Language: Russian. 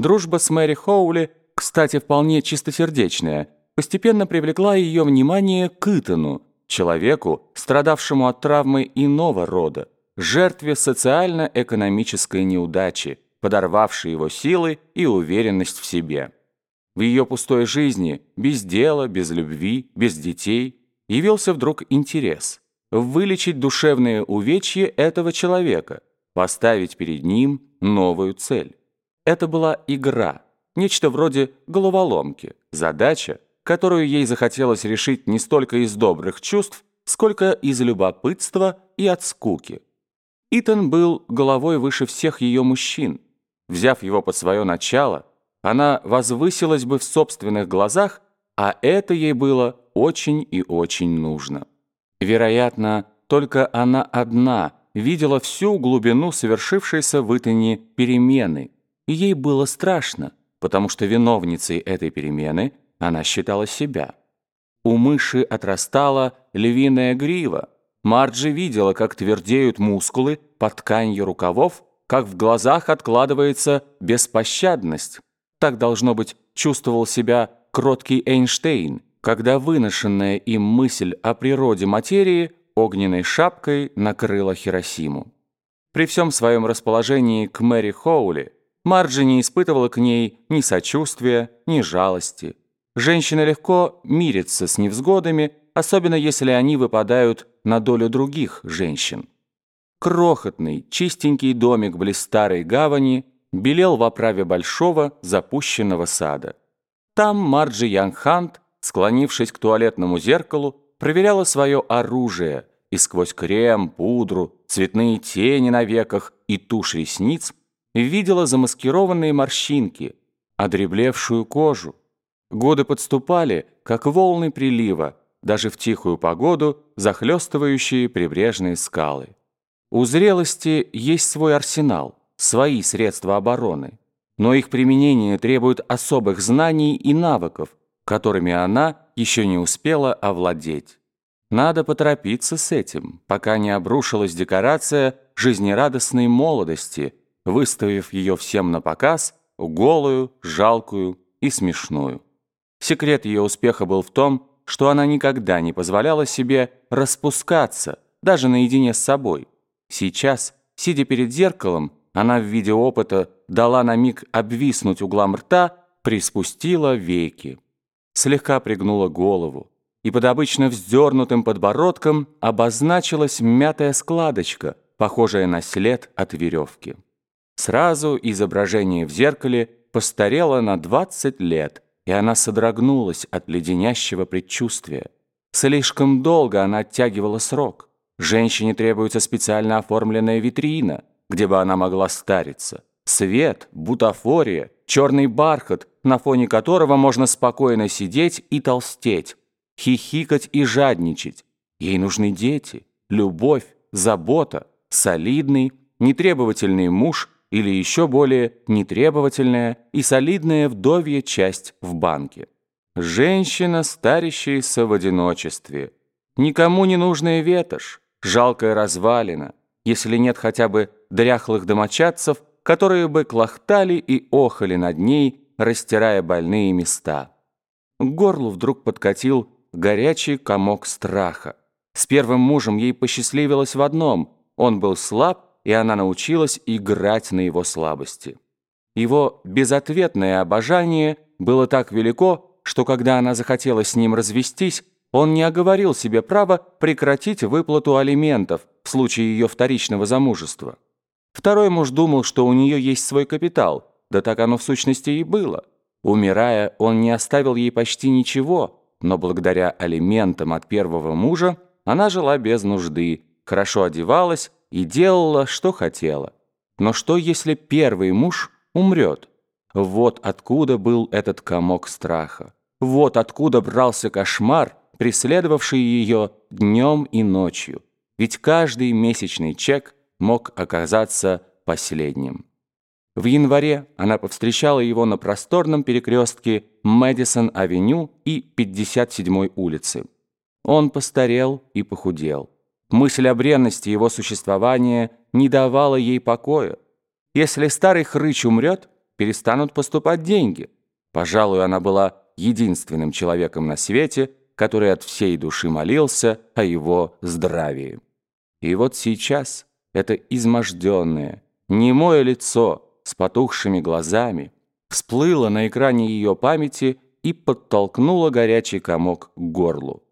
Дружба с Мэри Хоули, кстати, вполне чистосердечная, постепенно привлекла ее внимание к Итану, человеку, страдавшему от травмы иного рода, жертве социально-экономической неудачи, подорвавшей его силы и уверенность в себе. В ее пустой жизни, без дела, без любви, без детей, явился вдруг интерес – вылечить душевные увечья этого человека, поставить перед ним новую цель. Это была игра, нечто вроде головоломки, задача, которую ей захотелось решить не столько из добрых чувств, сколько из любопытства и от скуки. Итан был головой выше всех ее мужчин. Взяв его под свое начало, она возвысилась бы в собственных глазах, а это ей было очень и очень нужно. Вероятно, только она одна видела всю глубину совершившейся в Итане перемены, и ей было страшно, потому что виновницей этой перемены она считала себя. У мыши отрастала львиная грива. Марджи видела, как твердеют мускулы под тканью рукавов, как в глазах откладывается беспощадность. Так, должно быть, чувствовал себя кроткий Эйнштейн, когда выношенная им мысль о природе материи огненной шапкой накрыла Хиросиму. При всем своем расположении к Мэри Хоули Марджи не испытывала к ней ни сочувствия, ни жалости. Женщина легко мирится с невзгодами, особенно если они выпадают на долю других женщин. Крохотный, чистенький домик близ старой гавани белел в оправе большого запущенного сада. Там Марджи Янгхант, склонившись к туалетному зеркалу, проверяла свое оружие и сквозь крем, пудру, цветные тени на веках и тушь ресниц видела замаскированные морщинки, одреблевшую кожу. Годы подступали, как волны прилива, даже в тихую погоду, захлестывающие прибрежные скалы. У зрелости есть свой арсенал, свои средства обороны, но их применение требует особых знаний и навыков, которыми она еще не успела овладеть. Надо поторопиться с этим, пока не обрушилась декорация жизнерадостной молодости – выставив ее всем на показ, голую, жалкую и смешную. Секрет ее успеха был в том, что она никогда не позволяла себе распускаться, даже наедине с собой. Сейчас, сидя перед зеркалом, она в виде опыта дала на миг обвиснуть углам рта, приспустила веки. Слегка пригнула голову, и под обычно вздернутым подбородком обозначилась мятая складочка, похожая на след от веревки. Сразу изображение в зеркале постарело на 20 лет, и она содрогнулась от леденящего предчувствия. Слишком долго она оттягивала срок. Женщине требуется специально оформленная витрина, где бы она могла стариться. Свет, бутафория, черный бархат, на фоне которого можно спокойно сидеть и толстеть, хихикать и жадничать. Ей нужны дети, любовь, забота, солидный, нетребовательный муж – или еще более нетребовательная и солидная вдовья часть в банке. Женщина, старящаяся в одиночестве. Никому не нужная ветошь, жалкая развалина, если нет хотя бы дряхлых домочадцев, которые бы клохтали и охали над ней, растирая больные места. К горлу вдруг подкатил горячий комок страха. С первым мужем ей посчастливилось в одном – он был слаб и она научилась играть на его слабости. Его безответное обожание было так велико, что когда она захотела с ним развестись, он не оговорил себе право прекратить выплату алиментов в случае ее вторичного замужества. Второй муж думал, что у нее есть свой капитал, да так оно в сущности и было. Умирая, он не оставил ей почти ничего, но благодаря алиментам от первого мужа она жила без нужды, хорошо одевалась, и делала, что хотела. Но что, если первый муж умрет? Вот откуда был этот комок страха. Вот откуда брался кошмар, преследовавший ее днем и ночью. Ведь каждый месячный чек мог оказаться последним. В январе она повстречала его на просторном перекрестке Мэдисон-авеню и 57-й улицы. Он постарел и похудел. Мысль о бренности его существования не давала ей покоя. Если старый хрыч умрет, перестанут поступать деньги. Пожалуй, она была единственным человеком на свете, который от всей души молился о его здравии. И вот сейчас это изможденное, немое лицо с потухшими глазами всплыло на экране ее памяти и подтолкнуло горячий комок к горлу.